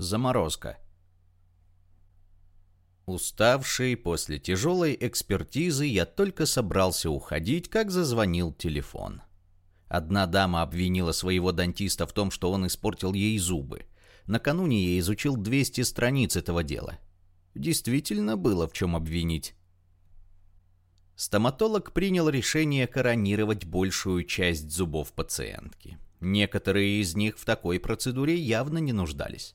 Заморозка. Уставший после тяжелой экспертизы, я только собрался уходить, как зазвонил телефон. Одна дама обвинила своего дантиста в том, что он испортил ей зубы. Накануне я изучил 200 страниц этого дела. Действительно было в чем обвинить. Стоматолог принял решение коронировать большую часть зубов пациентки. Некоторые из них в такой процедуре явно не нуждались.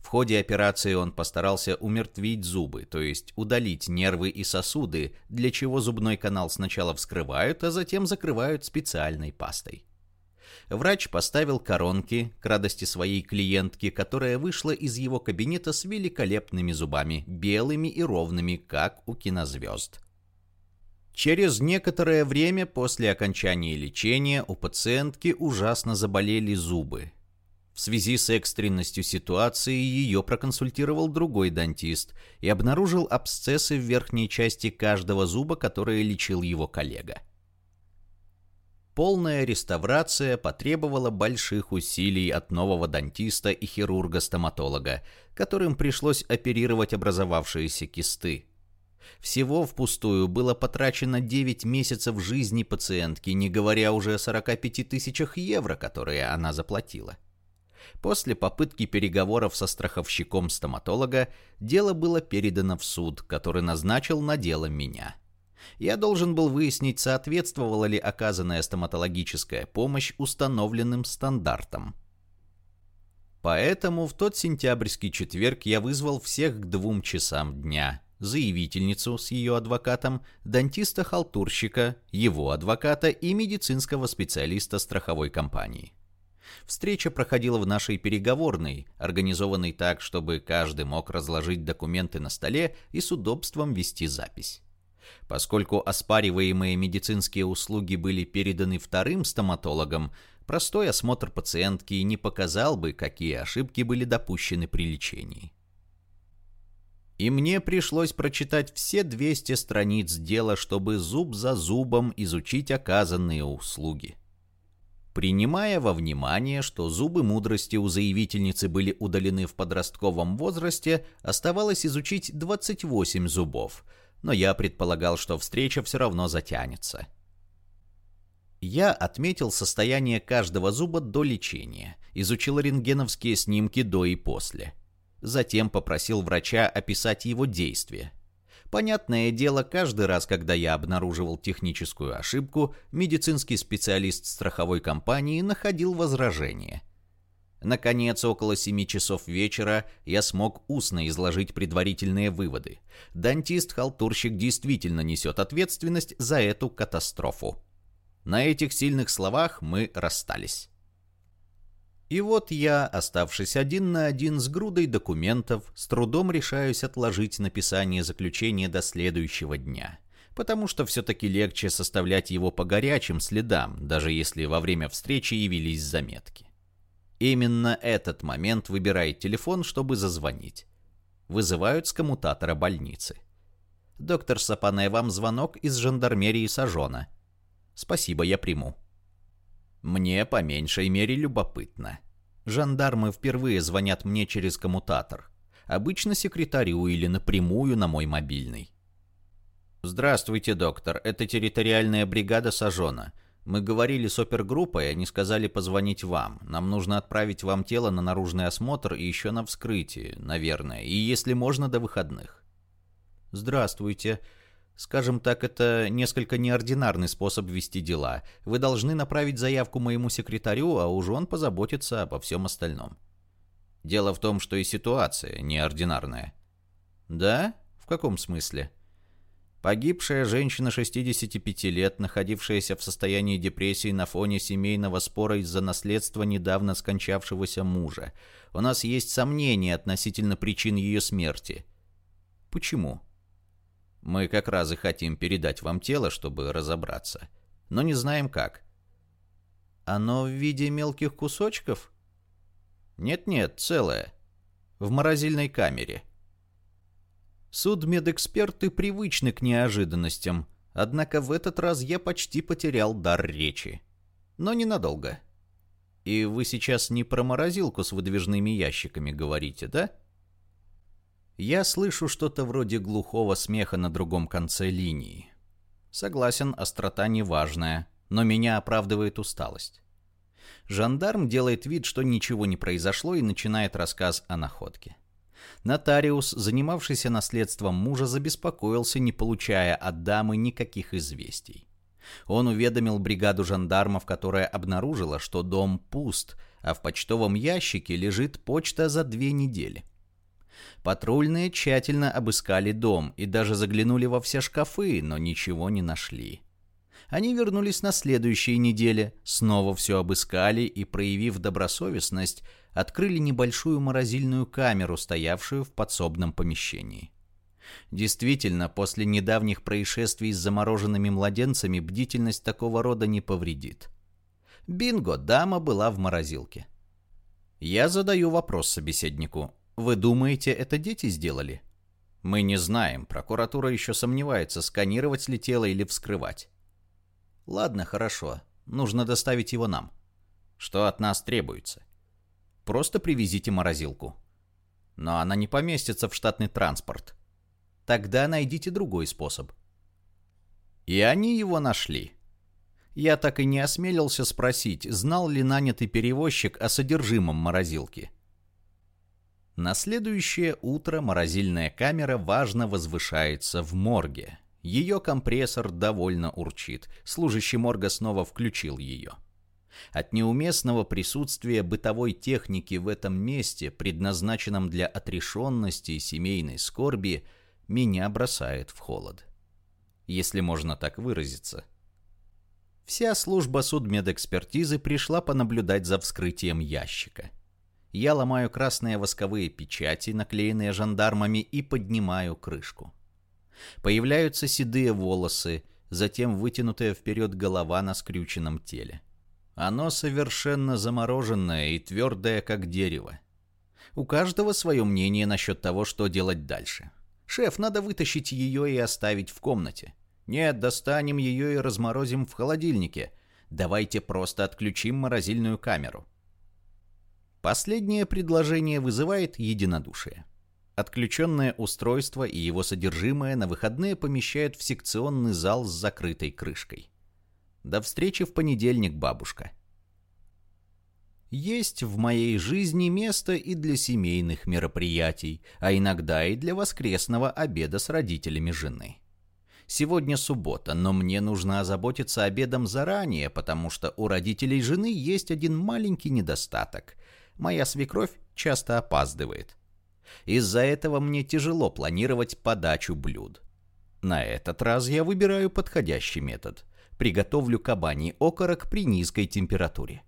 В ходе операции он постарался умертвить зубы, то есть удалить нервы и сосуды, для чего зубной канал сначала вскрывают, а затем закрывают специальной пастой. Врач поставил коронки к радости своей клиентки, которая вышла из его кабинета с великолепными зубами, белыми и ровными, как у кинозвезд. Через некоторое время после окончания лечения у пациентки ужасно заболели зубы. В связи с экстренностью ситуации ее проконсультировал другой дантист и обнаружил абсцессы в верхней части каждого зуба, которые лечил его коллега. Полная реставрация потребовала больших усилий от нового дантиста и хирурга-стоматолога, которым пришлось оперировать образовавшиеся кисты. Всего впустую было потрачено 9 месяцев жизни пациентки, не говоря уже о 45 тысячах евро, которые она заплатила. После попытки переговоров со страховщиком стоматолога дело было передано в суд, который назначил на дело меня. Я должен был выяснить, соответствовала ли оказанная стоматологическая помощь установленным стандартам. Поэтому в тот сентябрьский четверг я вызвал всех к двум часам дня. Заявительницу с ее адвокатом, дантиста-халтурщика, его адвоката и медицинского специалиста страховой компании. Встреча проходила в нашей переговорной, организованной так, чтобы каждый мог разложить документы на столе и с удобством вести запись. Поскольку оспариваемые медицинские услуги были переданы вторым стоматологам, простой осмотр пациентки не показал бы, какие ошибки были допущены при лечении. И мне пришлось прочитать все 200 страниц дела, чтобы зуб за зубом изучить оказанные услуги. Принимая во внимание, что зубы мудрости у заявительницы были удалены в подростковом возрасте, оставалось изучить 28 зубов, но я предполагал, что встреча все равно затянется. Я отметил состояние каждого зуба до лечения, изучил рентгеновские снимки до и после. Затем попросил врача описать его действия. Понятное дело, каждый раз, когда я обнаруживал техническую ошибку, медицинский специалист страховой компании находил возражение. Наконец, около 7 часов вечера я смог устно изложить предварительные выводы. Дантист-халтурщик действительно несет ответственность за эту катастрофу. На этих сильных словах мы расстались. И вот я, оставшись один на один с грудой документов, с трудом решаюсь отложить написание заключения до следующего дня. Потому что все-таки легче составлять его по горячим следам, даже если во время встречи явились заметки. Именно этот момент выбирает телефон, чтобы зазвонить. Вызывают с коммутатора больницы. «Доктор Сапане, вам звонок из жандармерии Сажона». «Спасибо, я приму». Мне по меньшей мере любопытно. Жандармы впервые звонят мне через коммутатор. Обычно секретарю или напрямую на мой мобильный. «Здравствуйте, доктор. Это территориальная бригада Сажона. Мы говорили с опергруппой, они сказали позвонить вам. Нам нужно отправить вам тело на наружный осмотр и еще на вскрытие, наверное, и если можно, до выходных». «Здравствуйте. Скажем так, это несколько неординарный способ вести дела. Вы должны направить заявку моему секретарю, а уж он позаботится обо всем остальном. Дело в том, что и ситуация неординарная. Да? В каком смысле? Погибшая женщина 65 лет, находившаяся в состоянии депрессии на фоне семейного спора из-за наследства недавно скончавшегося мужа. У нас есть сомнения относительно причин ее смерти. Почему? Мы как раз и хотим передать вам тело, чтобы разобраться. Но не знаем как. Оно в виде мелких кусочков? Нет-нет, целое. В морозильной камере. Судмедэксперты привычны к неожиданностям, однако в этот раз я почти потерял дар речи. Но ненадолго. И вы сейчас не про морозилку с выдвижными ящиками говорите, да? Я слышу что-то вроде глухого смеха на другом конце линии. Согласен, острота неважная, но меня оправдывает усталость. Жандарм делает вид, что ничего не произошло и начинает рассказ о находке. Нотариус, занимавшийся наследством мужа, забеспокоился, не получая от дамы никаких известий. Он уведомил бригаду жандармов, которая обнаружила, что дом пуст, а в почтовом ящике лежит почта за две недели. Патрульные тщательно обыскали дом и даже заглянули во все шкафы, но ничего не нашли. Они вернулись на следующей неделе, снова все обыскали и, проявив добросовестность, открыли небольшую морозильную камеру, стоявшую в подсобном помещении. Действительно, после недавних происшествий с замороженными младенцами бдительность такого рода не повредит. Бинго, дама была в морозилке. Я задаю вопрос собеседнику. Вы думаете, это дети сделали? Мы не знаем, прокуратура еще сомневается, сканировать ли тело или вскрывать. Ладно, хорошо. Нужно доставить его нам. Что от нас требуется? Просто привезите морозилку. Но она не поместится в штатный транспорт. Тогда найдите другой способ. И они его нашли. Я так и не осмелился спросить, знал ли нанятый перевозчик о содержимом морозилки. На следующее утро морозильная камера важно возвышается в морге. Ее компрессор довольно урчит. Служащий морга снова включил ее. От неуместного присутствия бытовой техники в этом месте, предназначенном для отрешенности и семейной скорби, меня бросает в холод. Если можно так выразиться. Вся служба судмедэкспертизы пришла понаблюдать за вскрытием ящика. Я ломаю красные восковые печати, наклеенные жандармами, и поднимаю крышку. Появляются седые волосы, затем вытянутая вперед голова на скрюченном теле. Оно совершенно замороженное и твердое, как дерево. У каждого свое мнение насчет того, что делать дальше. Шеф, надо вытащить ее и оставить в комнате. Нет, достанем ее и разморозим в холодильнике. Давайте просто отключим морозильную камеру. Последнее предложение вызывает единодушие. Отключенное устройство и его содержимое на выходные помещают в секционный зал с закрытой крышкой. До встречи в понедельник, бабушка. Есть в моей жизни место и для семейных мероприятий, а иногда и для воскресного обеда с родителями жены. Сегодня суббота, но мне нужно озаботиться обедом заранее, потому что у родителей жены есть один маленький недостаток. Моя свекровь часто опаздывает. Из-за этого мне тяжело планировать подачу блюд. На этот раз я выбираю подходящий метод. Приготовлю кабаний окорок при низкой температуре.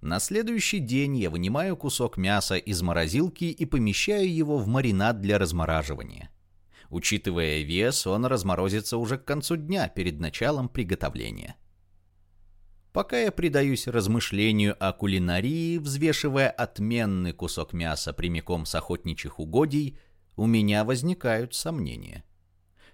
На следующий день я вынимаю кусок мяса из морозилки и помещаю его в маринад для размораживания. Учитывая вес, он разморозится уже к концу дня перед началом приготовления. Пока я предаюсь размышлению о кулинарии, взвешивая отменный кусок мяса прямиком с охотничьих угодий, у меня возникают сомнения.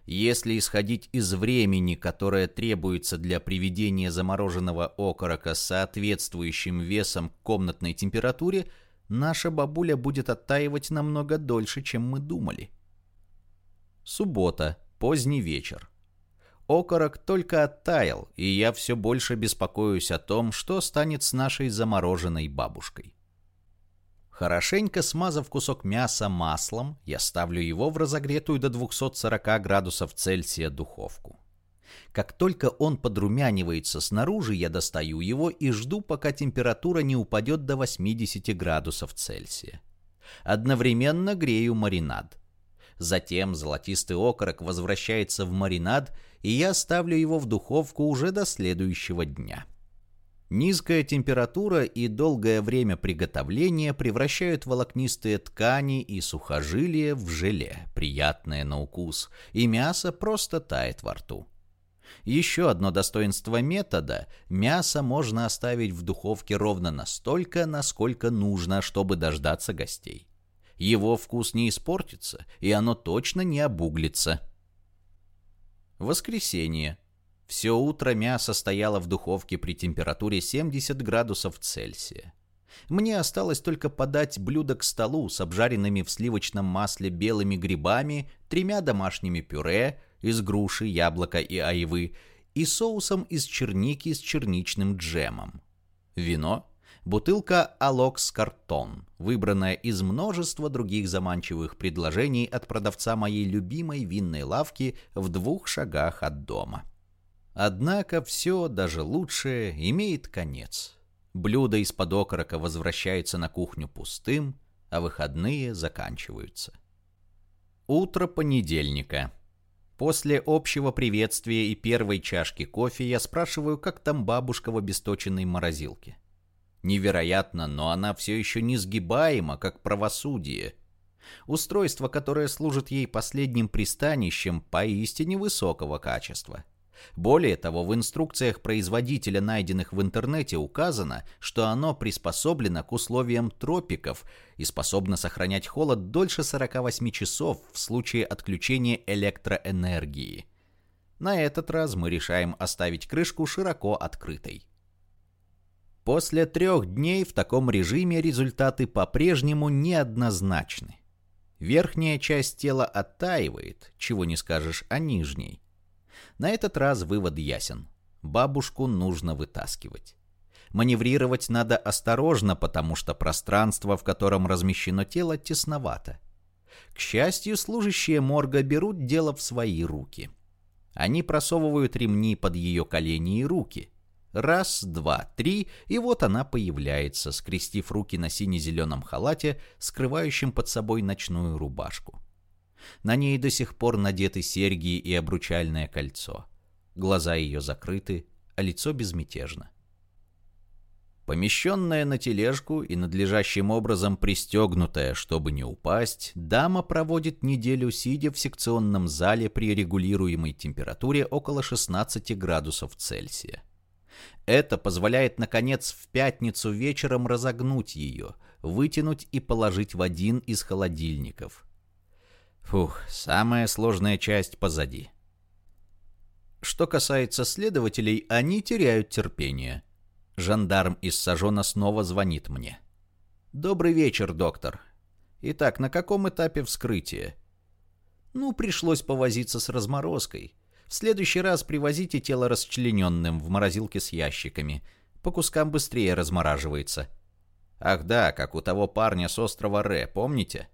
Если исходить из времени, которое требуется для приведения замороженного окорока с соответствующим весом к комнатной температуре, наша бабуля будет оттаивать намного дольше, чем мы думали. Суббота, поздний вечер. Окорок только оттаял, и я все больше беспокоюсь о том, что станет с нашей замороженной бабушкой. Хорошенько смазав кусок мяса маслом, я ставлю его в разогретую до 240 градусов Цельсия духовку. Как только он подрумянивается снаружи, я достаю его и жду, пока температура не упадет до 80 градусов Цельсия. Одновременно грею маринад. Затем золотистый окорок возвращается в маринад, и я ставлю его в духовку уже до следующего дня. Низкая температура и долгое время приготовления превращают волокнистые ткани и сухожилия в желе, приятное на укус, и мясо просто тает во рту. Еще одно достоинство метода – мясо можно оставить в духовке ровно настолько, насколько нужно, чтобы дождаться гостей его вкус не испортится, и оно точно не обуглится. Воскресенье. Все утро мясо стояло в духовке при температуре 70 градусов Цельсия. Мне осталось только подать блюдо к столу с обжаренными в сливочном масле белыми грибами, тремя домашними пюре из груши, яблока и айвы и соусом из черники с черничным джемом. Вино, бутылка «Алокс Картон», выбранная из множества других заманчивых предложений от продавца моей любимой винной лавки в двух шагах от дома. Однако все, даже лучшее, имеет конец. Блюдо из-под окорока возвращается на кухню пустым, а выходные заканчиваются. Утро понедельника. После общего приветствия и первой чашки кофе я спрашиваю, как там бабушка в обесточенной морозилке. Невероятно, но она все еще несгибаема, как правосудие. Устройство, которое служит ей последним пристанищем, поистине высокого качества. Более того, в инструкциях производителя, найденных в интернете, указано, что оно приспособлено к условиям тропиков и способно сохранять холод дольше 48 часов в случае отключения электроэнергии. На этот раз мы решаем оставить крышку широко открытой. После трех дней в таком режиме результаты по-прежнему неоднозначны. Верхняя часть тела оттаивает, чего не скажешь о нижней. На этот раз вывод ясен. Бабушку нужно вытаскивать. Маневрировать надо осторожно, потому что пространство, в котором размещено тело, тесновато. К счастью, служащие морга берут дело в свои руки. Они просовывают ремни под ее колени и руки. Раз, два, три, и вот она появляется, скрестив руки на сине-зеленом халате, скрывающем под собой ночную рубашку. На ней до сих пор надеты серьги и обручальное кольцо. Глаза ее закрыты, а лицо безмятежно. Помещенная на тележку и надлежащим образом пристегнутая, чтобы не упасть, дама проводит неделю сидя в секционном зале при регулируемой температуре около 16 градусов Цельсия. Это позволяет, наконец, в пятницу вечером разогнуть ее, вытянуть и положить в один из холодильников – Фух, самая сложная часть позади. Что касается следователей, они теряют терпение. Жандарм из Сажона снова звонит мне. «Добрый вечер, доктор. Итак, на каком этапе вскрытия?» «Ну, пришлось повозиться с разморозкой. В следующий раз привозите тело расчлененным в морозилке с ящиками. По кускам быстрее размораживается». «Ах да, как у того парня с острова Ре, помните?»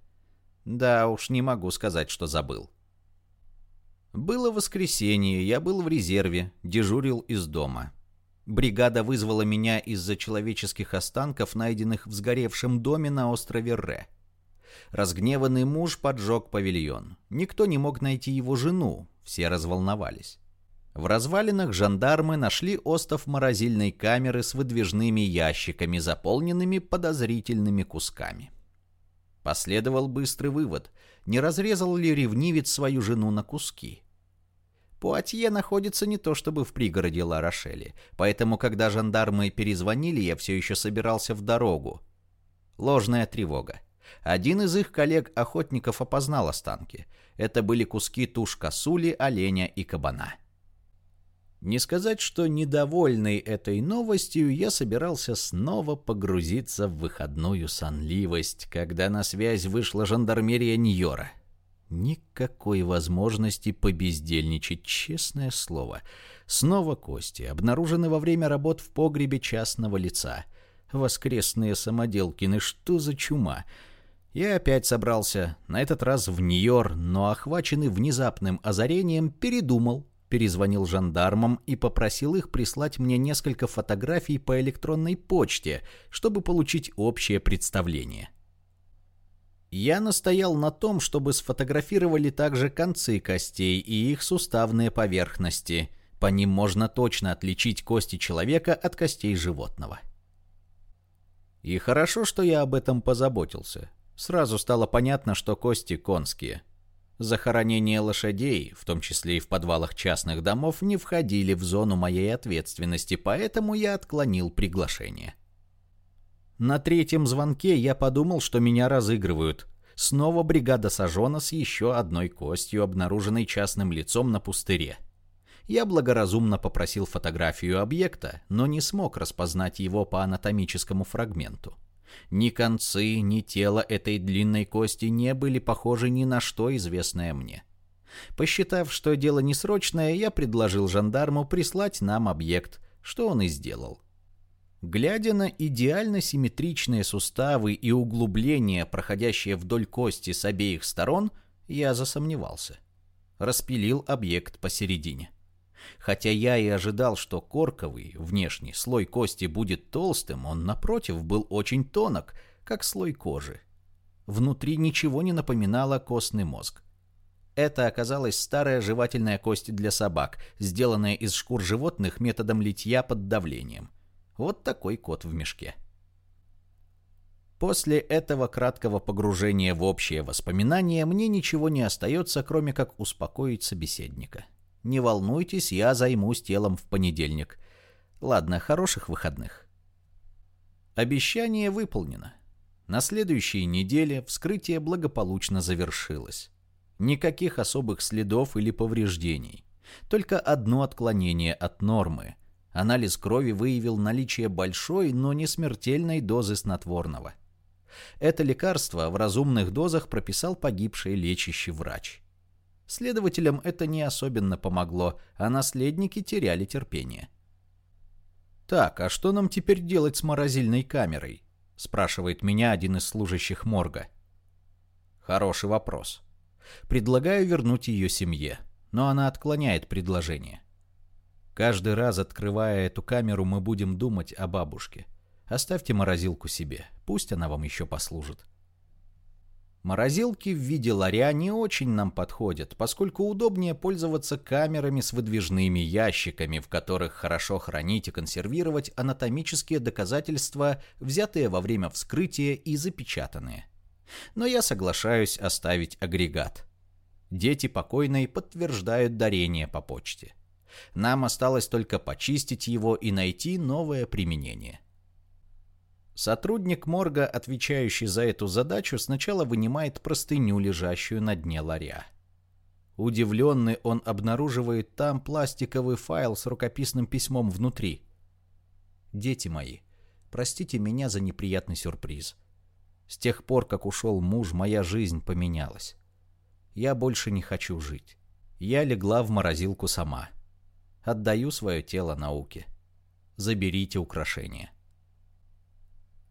Да уж, не могу сказать, что забыл. Было воскресенье, я был в резерве, дежурил из дома. Бригада вызвала меня из-за человеческих останков, найденных в сгоревшем доме на острове Ре. Разгневанный муж поджег павильон. Никто не мог найти его жену, все разволновались. В развалинах жандармы нашли остов морозильной камеры с выдвижными ящиками, заполненными подозрительными кусками. Последовал быстрый вывод, не разрезал ли ревнивец свою жену на куски. Пуатье находится не то чтобы в пригороде Ла-Рошели, поэтому, когда жандармы перезвонили, я все еще собирался в дорогу. Ложная тревога. Один из их коллег-охотников опознал останки. Это были куски туш косули, оленя и кабана. Не сказать, что недовольный этой новостью, я собирался снова погрузиться в выходную сонливость, когда на связь вышла жандармерия Ньора. Никакой возможности побездельничать, честное слово. Снова кости, обнаружены во время работ в погребе частного лица. Воскресные самоделкины, что за чума? Я опять собрался, на этот раз в Нью-Йорк, но охваченный внезапным озарением передумал перезвонил жандармам и попросил их прислать мне несколько фотографий по электронной почте, чтобы получить общее представление. Я настоял на том, чтобы сфотографировали также концы костей и их суставные поверхности. По ним можно точно отличить кости человека от костей животного. И хорошо, что я об этом позаботился. Сразу стало понятно, что кости конские – Захоронения лошадей, в том числе и в подвалах частных домов, не входили в зону моей ответственности, поэтому я отклонил приглашение. На третьем звонке я подумал, что меня разыгрывают. Снова бригада сожжена с еще одной костью, обнаруженной частным лицом на пустыре. Я благоразумно попросил фотографию объекта, но не смог распознать его по анатомическому фрагменту. Ни концы, ни тело этой длинной кости не были похожи ни на что известное мне. Посчитав, что дело несрочное, я предложил жандарму прислать нам объект, что он и сделал. Глядя на идеально симметричные суставы и углубления, проходящие вдоль кости с обеих сторон, я засомневался. Распилил объект посередине. Хотя я и ожидал, что корковый внешний слой кости будет толстым, он, напротив, был очень тонок, как слой кожи. Внутри ничего не напоминало костный мозг. Это оказалась старая жевательная кость для собак, сделанная из шкур животных методом литья под давлением. Вот такой кот в мешке. После этого краткого погружения в общее воспоминание мне ничего не остается, кроме как успокоить собеседника. Не волнуйтесь, я займусь телом в понедельник. Ладно, хороших выходных. Обещание выполнено. На следующей неделе вскрытие благополучно завершилось. Никаких особых следов или повреждений. Только одно отклонение от нормы. Анализ крови выявил наличие большой, но не смертельной дозы снотворного. Это лекарство в разумных дозах прописал погибший лечащий врач. Следователям это не особенно помогло, а наследники теряли терпение. «Так, а что нам теперь делать с морозильной камерой?» – спрашивает меня один из служащих морга. Хороший вопрос. Предлагаю вернуть ее семье, но она отклоняет предложение. Каждый раз, открывая эту камеру, мы будем думать о бабушке. Оставьте морозилку себе, пусть она вам еще послужит. Морозилки в виде ларя не очень нам подходят, поскольку удобнее пользоваться камерами с выдвижными ящиками, в которых хорошо хранить и консервировать анатомические доказательства, взятые во время вскрытия и запечатанные. Но я соглашаюсь оставить агрегат. Дети покойной подтверждают дарение по почте. Нам осталось только почистить его и найти новое применение. Сотрудник морга, отвечающий за эту задачу, сначала вынимает простыню, лежащую на дне ларя. Удивленный, он обнаруживает там пластиковый файл с рукописным письмом внутри. «Дети мои, простите меня за неприятный сюрприз. С тех пор, как ушел муж, моя жизнь поменялась. Я больше не хочу жить. Я легла в морозилку сама. Отдаю свое тело науке. Заберите украшения».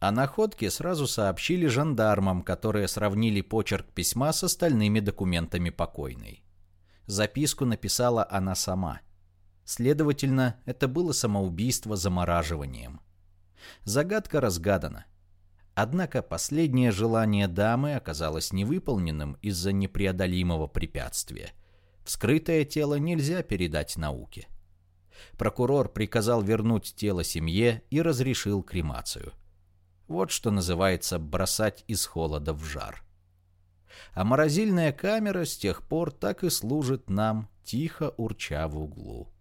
О находке сразу сообщили жандармам, которые сравнили почерк письма с остальными документами покойной. Записку написала она сама. Следовательно, это было самоубийство замораживанием. Загадка разгадана. Однако последнее желание дамы оказалось невыполненным из-за непреодолимого препятствия. Вскрытое тело нельзя передать науке. Прокурор приказал вернуть тело семье и разрешил кремацию – вот что называется бросать из холода в жар. А морозильная камера с тех пор так и служит нам, тихо урча в углу.